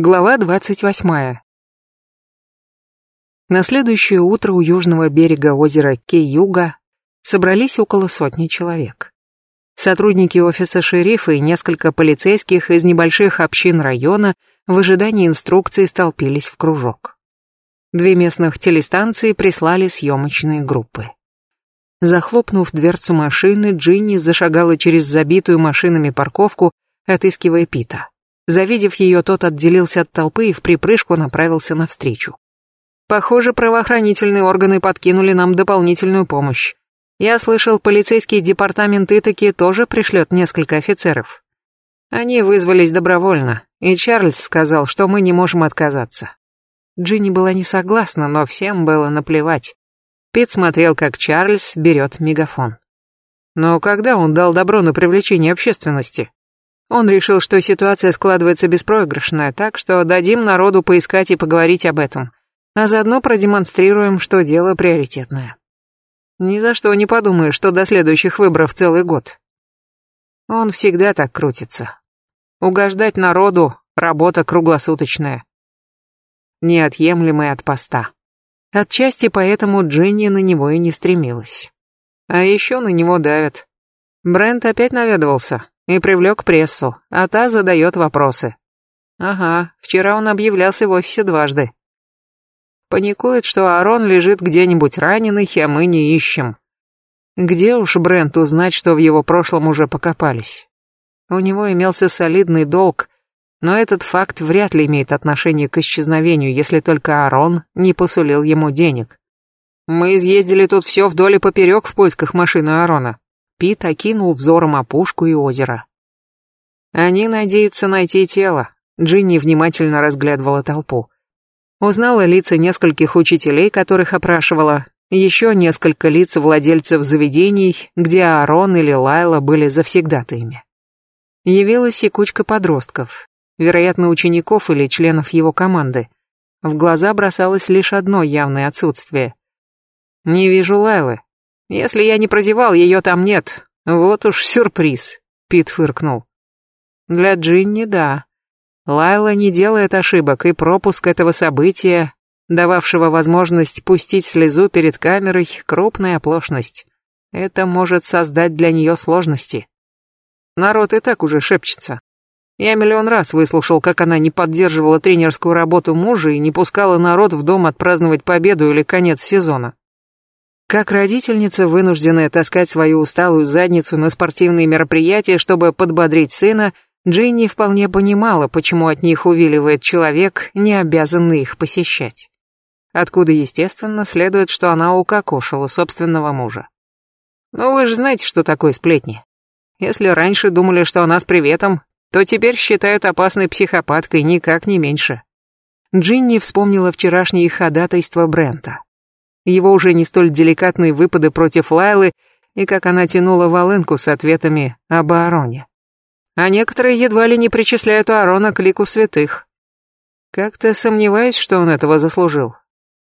Глава 28. На следующее утро у южного берега озера Кей-Юга собрались около сотни человек. Сотрудники офиса шерифа и несколько полицейских из небольших общин района в ожидании инструкций столпились в кружок. Две местных телестанции прислали съемочные группы. Захлопнув дверцу машины, Джинни зашагала через забитую машинами парковку, отыскивая Пита. Завидев ее, тот отделился от толпы и в припрыжку направился навстречу. Похоже, правоохранительные органы подкинули нам дополнительную помощь. Я слышал, полицейский департамент Итаки тоже пришлет несколько офицеров. Они вызвались добровольно, и Чарльз сказал, что мы не можем отказаться. Джинни была не согласна, но всем было наплевать. Пит смотрел, как Чарльз берет мегафон. Но когда он дал добро на привлечение общественности? Он решил, что ситуация складывается беспроигрышная, так что дадим народу поискать и поговорить об этом, а заодно продемонстрируем, что дело приоритетное. Ни за что не подумаю, что до следующих выборов целый год. Он всегда так крутится. Угождать народу — работа круглосуточная. Неотъемлемая от поста. Отчасти поэтому Джинни на него и не стремилась. А еще на него давят. Брент опять наведывался, и привлек прессу, а та задает вопросы. Ага, вчера он объявлялся в офисе дважды. Паникует, что Арон лежит где-нибудь раненый, а мы не ищем. Где уж Брент узнать, что в его прошлом уже покопались? У него имелся солидный долг, но этот факт вряд ли имеет отношение к исчезновению, если только Арон не посулил ему денег. Мы изъездили тут все вдоль и поперек в поисках машины Арона. Пит окинул взором опушку и озеро. Они надеются найти тело. Джинни внимательно разглядывала толпу. Узнала лица нескольких учителей, которых опрашивала, еще несколько лиц владельцев заведений, где Аарон или Лайла были завсегдатаями. Явилась и кучка подростков, вероятно, учеников или членов его команды. В глаза бросалось лишь одно явное отсутствие. «Не вижу Лайлы», если я не прозевал, ее там нет. Вот уж сюрприз, Пит фыркнул. Для Джинни да. Лайла не делает ошибок, и пропуск этого события, дававшего возможность пустить слезу перед камерой, крупная оплошность. Это может создать для нее сложности. Народ и так уже шепчется. Я миллион раз выслушал, как она не поддерживала тренерскую работу мужа и не пускала народ в дом отпраздновать победу или конец сезона. Как родительница, вынужденная таскать свою усталую задницу на спортивные мероприятия, чтобы подбодрить сына, Джинни вполне понимала, почему от них увиливает человек, не обязанный их посещать. Откуда, естественно, следует, что она укокошила собственного мужа. Ну вы же знаете, что такое сплетни. Если раньше думали, что она с приветом, то теперь считают опасной психопаткой никак не меньше. Джинни вспомнила вчерашнее ходатайство Брента его уже не столь деликатные выпады против Лайлы и как она тянула волынку с ответами об Аароне. А некоторые едва ли не причисляют Аарона к лику святых. Как-то сомневаюсь, что он этого заслужил.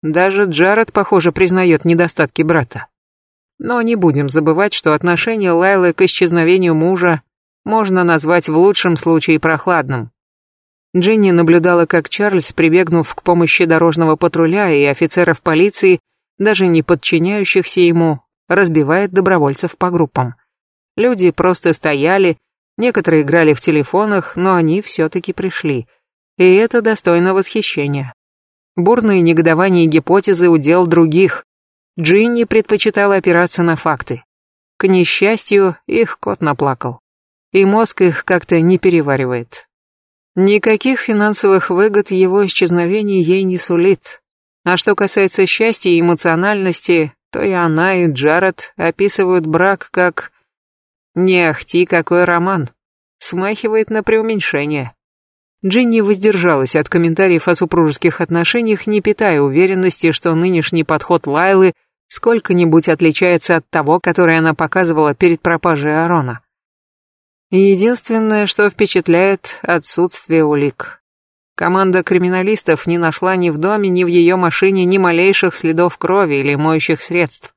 Даже Джаред, похоже, признает недостатки брата. Но не будем забывать, что отношение Лайлы к исчезновению мужа можно назвать в лучшем случае прохладным. Джинни наблюдала, как Чарльз, прибегнув к помощи дорожного патруля и офицеров полиции, даже не подчиняющихся ему, разбивает добровольцев по группам. Люди просто стояли, некоторые играли в телефонах, но они все-таки пришли. И это достойно восхищения. Бурные негодования и гипотезы удел других. Джинни предпочитала опираться на факты. К несчастью, их кот наплакал. И мозг их как-то не переваривает. Никаких финансовых выгод его исчезновение ей не сулит. А что касается счастья и эмоциональности, то и она, и Джаред описывают брак как... Не ахти, какой роман. Смахивает на преуменьшение. Джинни воздержалась от комментариев о супружеских отношениях, не питая уверенности, что нынешний подход Лайлы сколько-нибудь отличается от того, который она показывала перед пропажей Арона. Единственное, что впечатляет, отсутствие улик. Команда криминалистов не нашла ни в доме, ни в ее машине ни малейших следов крови или моющих средств.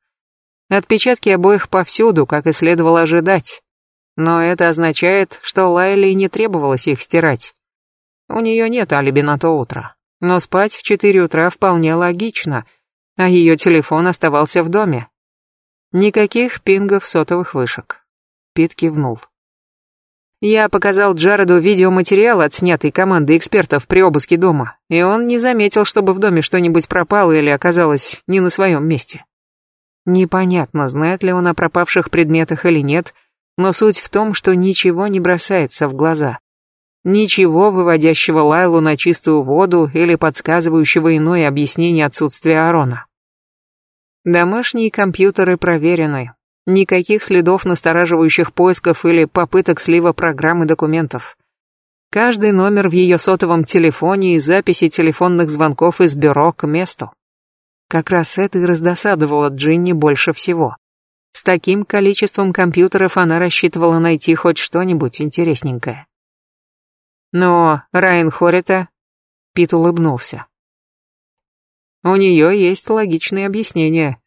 Отпечатки обоих повсюду, как и следовало ожидать. Но это означает, что Лайли не требовалось их стирать. У нее нет алиби на то утро. Но спать в четыре утра вполне логично, а ее телефон оставался в доме. Никаких пингов сотовых вышек. Пит кивнул. Я показал Джареду видеоматериал, отснятый командой экспертов при обыске дома, и он не заметил, чтобы в доме что-нибудь пропало или оказалось не на своем месте. Непонятно, знает ли он о пропавших предметах или нет, но суть в том, что ничего не бросается в глаза. Ничего, выводящего Лайлу на чистую воду или подсказывающего иное объяснение отсутствия Арона. Домашние компьютеры проверены, Никаких следов настораживающих поисков или попыток слива программы документов. Каждый номер в ее сотовом телефоне и записи телефонных звонков из бюро к месту. Как раз это и раздосадовало Джинни больше всего. С таким количеством компьютеров она рассчитывала найти хоть что-нибудь интересненькое. Но Райан Хорита... Пит улыбнулся. У нее есть логичные объяснения.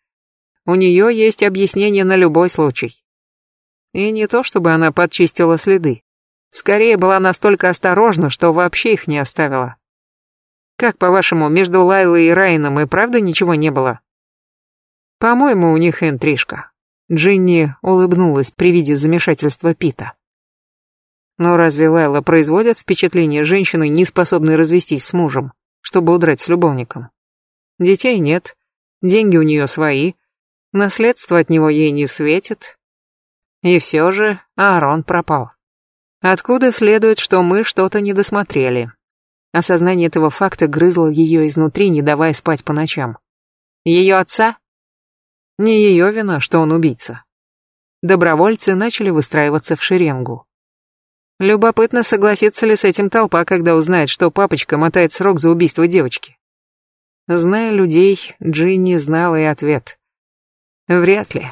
У нее есть объяснение на любой случай. И не то, чтобы она подчистила следы. Скорее была настолько осторожна, что вообще их не оставила. Как, по-вашему, между Лайлой и Райаном и правда ничего не было? По-моему, у них интрижка. Джинни улыбнулась при виде замешательства Пита. Но разве Лайла производит впечатление женщины, не способной развестись с мужем, чтобы удрать с любовником? Детей нет, деньги у нее свои, Наследство от него ей не светит. И все же Аарон пропал. Откуда следует, что мы что-то не досмотрели? Осознание этого факта грызло ее изнутри, не давая спать по ночам. Ее отца? Не ее вина, что он убийца. Добровольцы начали выстраиваться в шеренгу. Любопытно, согласится ли с этим толпа, когда узнает, что папочка мотает срок за убийство девочки. Зная людей, Джинни знала и ответ. Вряд ли.